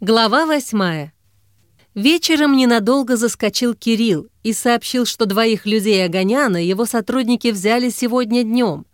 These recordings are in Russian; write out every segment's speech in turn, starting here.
Глава восьмая. Вечером ненадолго заскочил Кирилл и сообщил, что двоих людей Огоняна его сотрудники взяли сегодня днем.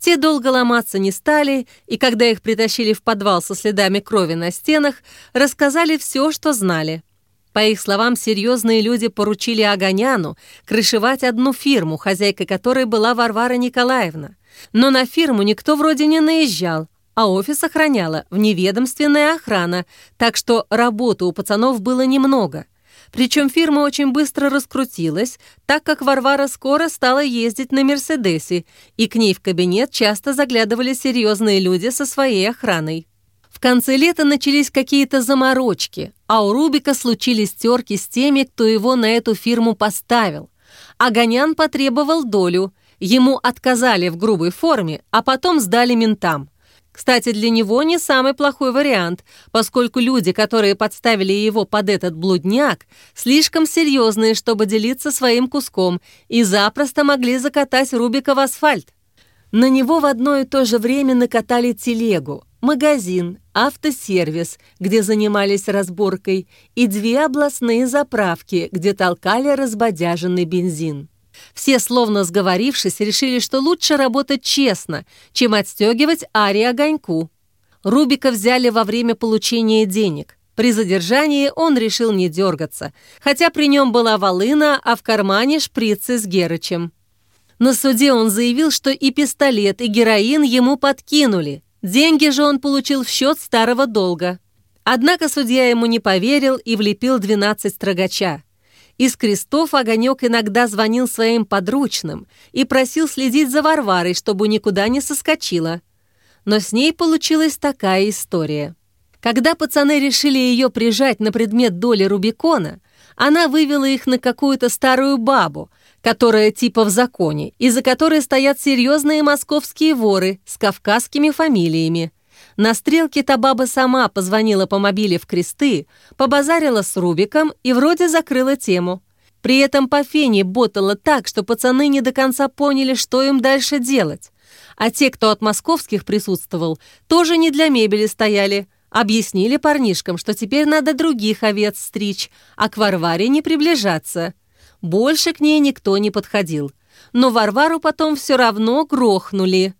Те долго ломаться не стали, и когда их притащили в подвал со следами крови на стенах, рассказали все, что знали. По их словам, серьезные люди поручили Огоняну крышевать одну фирму, хозяйкой которой была Варвара Николаевна. Но на фирму никто вроде не наезжал, а офис охраняла вневедомственная охрана, так что работы у пацанов было немного. Причем фирма очень быстро раскрутилась, так как Варвара скоро стала ездить на «Мерседесе», и к ней в кабинет часто заглядывали серьезные люди со своей охраной. В конце лета начались какие-то заморочки, а у Рубика случились терки с теми, кто его на эту фирму поставил. Огонян потребовал долю, ему отказали в грубой форме, а потом сдали ментам – кстати, для него не самый плохой вариант, поскольку люди, которые подставили его под этот блудняк, слишком серьезные, чтобы делиться своим куском, и запросто могли закатать Рубика в асфальт. На него в одно и то же время накатали телегу, магазин, автосервис, где занимались разборкой, и две областные заправки, где толкали разбодяженный бензин. Все, словно сговорившись, решили, что лучше работать честно, чем отстегивать Ари огоньку. Рубика взяли во время получения денег. При задержании он решил не дергаться, хотя при нем была волына, а в кармане шприцы с Герычем. На суде он заявил, что и пистолет, и героин ему подкинули. Деньги же он получил в счет старого долга. Однако судья ему не поверил и влепил 12 строгача. Из крестов Огонек иногда звонил своим подручным и просил следить за Варварой, чтобы никуда не соскочила. Но с ней получилась такая история. Когда пацаны решили ее прижать на предмет доли Рубикона, она вывела их на какую-то старую бабу, которая типа в законе, из-за которой стоят серьезные московские воры с кавказскими фамилиями. На стрелке та баба сама позвонила по мобиле в кресты, побазарила с Рубиком и вроде закрыла тему. При этом по фене ботала так, что пацаны не до конца поняли, что им дальше делать. А те, кто от московских присутствовал, тоже не для мебели стояли. Объяснили парнишкам, что теперь надо других овец стричь, а к Варваре не приближаться. Больше к ней никто не подходил. Но Варвару потом все равно грохнули.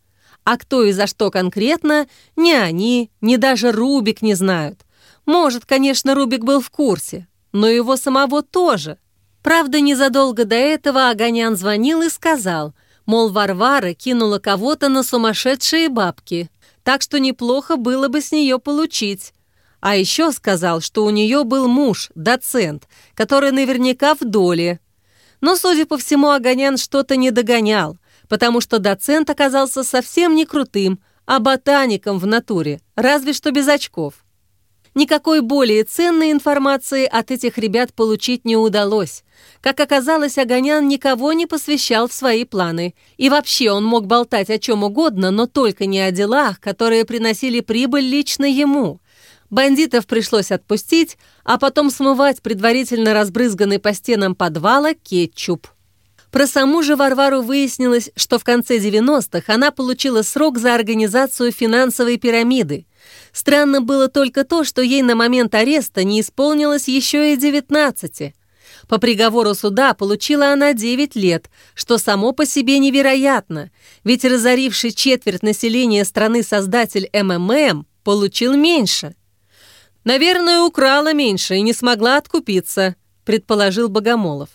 А кто и за что конкретно, ни они, ни даже Рубик не знают. Может, конечно, Рубик был в курсе, но его самого тоже. Правда, незадолго до этого Огонян звонил и сказал, мол, Варвара кинула кого-то на сумасшедшие бабки, так что неплохо было бы с нее получить. А еще сказал, что у нее был муж, доцент, который наверняка в доле. Но, судя по всему, Огонян что-то не догонял – потому что доцент оказался совсем не крутым, а ботаником в натуре, разве что без очков. Никакой более ценной информации от этих ребят получить не удалось. Как оказалось, Огонян никого не посвящал в свои планы. И вообще он мог болтать о чем угодно, но только не о делах, которые приносили прибыль лично ему. Бандитов пришлось отпустить, а потом смывать предварительно разбрызганный по стенам подвала кетчуп. Про саму же Варвару выяснилось, что в конце 90-х она получила срок за организацию финансовой пирамиды. Странно было только то, что ей на момент ареста не исполнилось еще и 19. По приговору суда получила она 9 лет, что само по себе невероятно, ведь разоривший четверть населения страны создатель МММ получил меньше. «Наверное, украла меньше и не смогла откупиться», предположил Богомолов.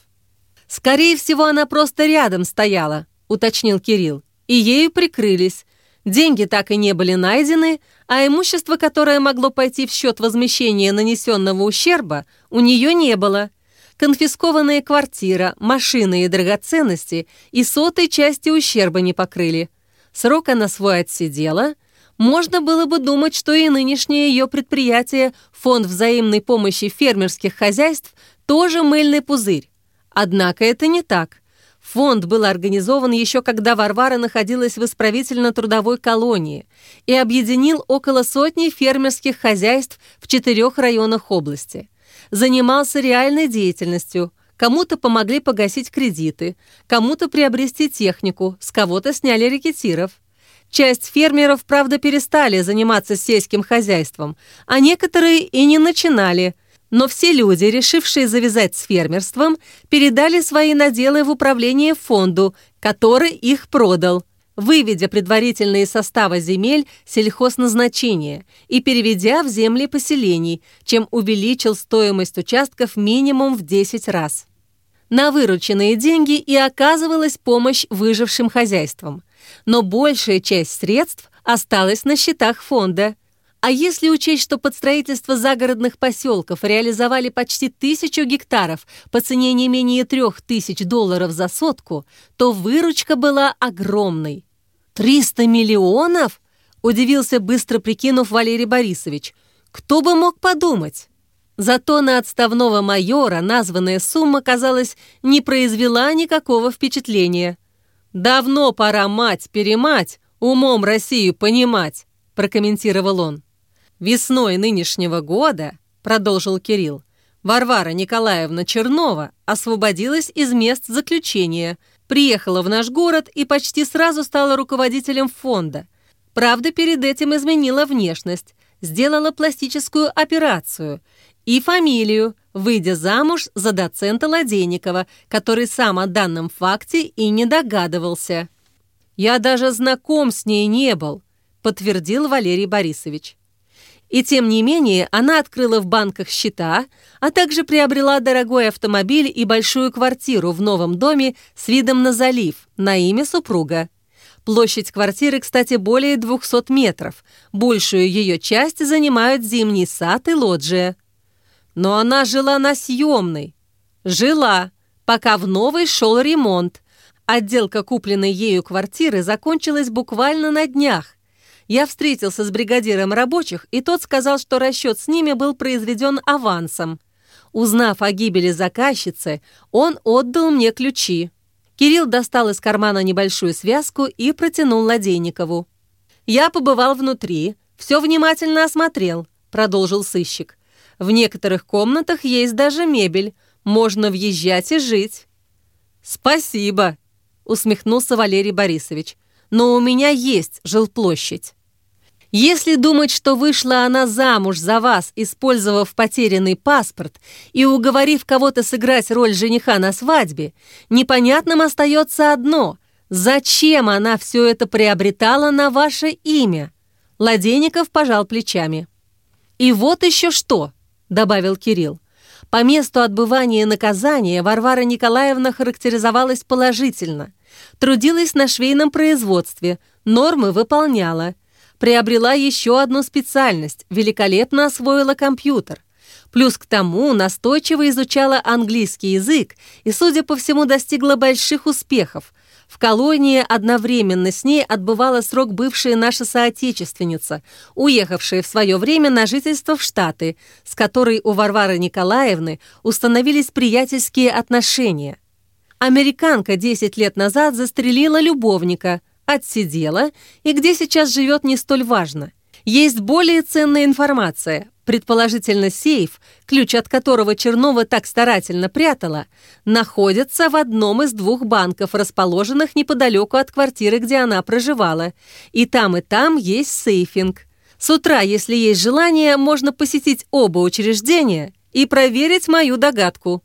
«Скорее всего, она просто рядом стояла», — уточнил Кирилл. «И ею прикрылись. Деньги так и не были найдены, а имущество, которое могло пойти в счет возмещения нанесенного ущерба, у нее не было. Конфискованная квартира, машины и драгоценности и сотой части ущерба не покрыли. Срок она свой отсидела. Можно было бы думать, что и нынешнее ее предприятие, фонд взаимной помощи фермерских хозяйств, тоже мыльный пузырь. Однако это не так. Фонд был организован еще когда Варвара находилась в исправительно-трудовой колонии и объединил около сотни фермерских хозяйств в четырех районах области. Занимался реальной деятельностью. Кому-то помогли погасить кредиты, кому-то приобрести технику, с кого-то сняли рекетиров. Часть фермеров, правда, перестали заниматься сельским хозяйством, а некоторые и не начинали. Но все люди, решившие завязать с фермерством, передали свои наделы в управление фонду, который их продал, выведя предварительные составы земель сельхозназначения и переведя в земли поселений, чем увеличил стоимость участков минимум в 10 раз. На вырученные деньги и оказывалась помощь выжившим хозяйствам – но большая часть средств осталась на счетах фонда. А если учесть, что под строительство загородных поселков реализовали почти тысячу гектаров по цене не менее трех тысяч долларов за сотку, то выручка была огромной. «Триста миллионов?» – удивился, быстро прикинув Валерий Борисович. «Кто бы мог подумать?» Зато на отставного майора названная сумма, казалось, не произвела никакого впечатления. «Давно пора мать-перемать, умом Россию понимать», прокомментировал он. «Весной нынешнего года», продолжил Кирилл, Варвара Николаевна Чернова освободилась из мест заключения, приехала в наш город и почти сразу стала руководителем фонда. Правда, перед этим изменила внешность, сделала пластическую операцию и фамилию, выйдя замуж за доцента Ладейникова, который сам о данном факте и не догадывался. «Я даже знаком с ней не был», — подтвердил Валерий Борисович. И тем не менее она открыла в банках счета, а также приобрела дорогой автомобиль и большую квартиру в новом доме с видом на залив на имя супруга. Площадь квартиры, кстати, более 200 метров. Большую ее часть занимают зимний сад и лоджия. Но она жила на съемной. Жила, пока в новой шел ремонт. Отделка купленной ею квартиры закончилась буквально на днях. Я встретился с бригадиром рабочих, и тот сказал, что расчет с ними был произведен авансом. Узнав о гибели заказчицы, он отдал мне ключи. Кирилл достал из кармана небольшую связку и протянул Ладейникову. «Я побывал внутри, все внимательно осмотрел», — продолжил сыщик. В некоторых комнатах есть даже мебель. Можно въезжать и жить». «Спасибо», — усмехнулся Валерий Борисович. «Но у меня есть жилплощадь». Если думать, что вышла она замуж за вас, использовав потерянный паспорт и уговорив кого-то сыграть роль жениха на свадьбе, непонятным остается одно – зачем она все это приобретала на ваше имя? Ладейников пожал плечами. И вот еще что добавил Кирилл. По месту отбывания наказания Варвара Николаевна характеризовалась положительно. Трудилась на швейном производстве, нормы выполняла. Приобрела еще одну специальность, великолепно освоила компьютер. Плюс к тому настойчиво изучала английский язык и, судя по всему, достигла больших успехов – в колонии одновременно с ней отбывала срок бывшая наша соотечественница, уехавшая в свое время на жительство в Штаты, с которой у Варвары Николаевны установились приятельские отношения. Американка 10 лет назад застрелила любовника, отсидела, и где сейчас живет не столь важно. Есть более ценная информация, предположительно сейф, ключ от которого Чернова так старательно прятала, находится в одном из двух банков, расположенных неподалеку от квартиры, где она проживала. И там, и там есть сейфинг. С утра, если есть желание, можно посетить оба учреждения и проверить мою догадку.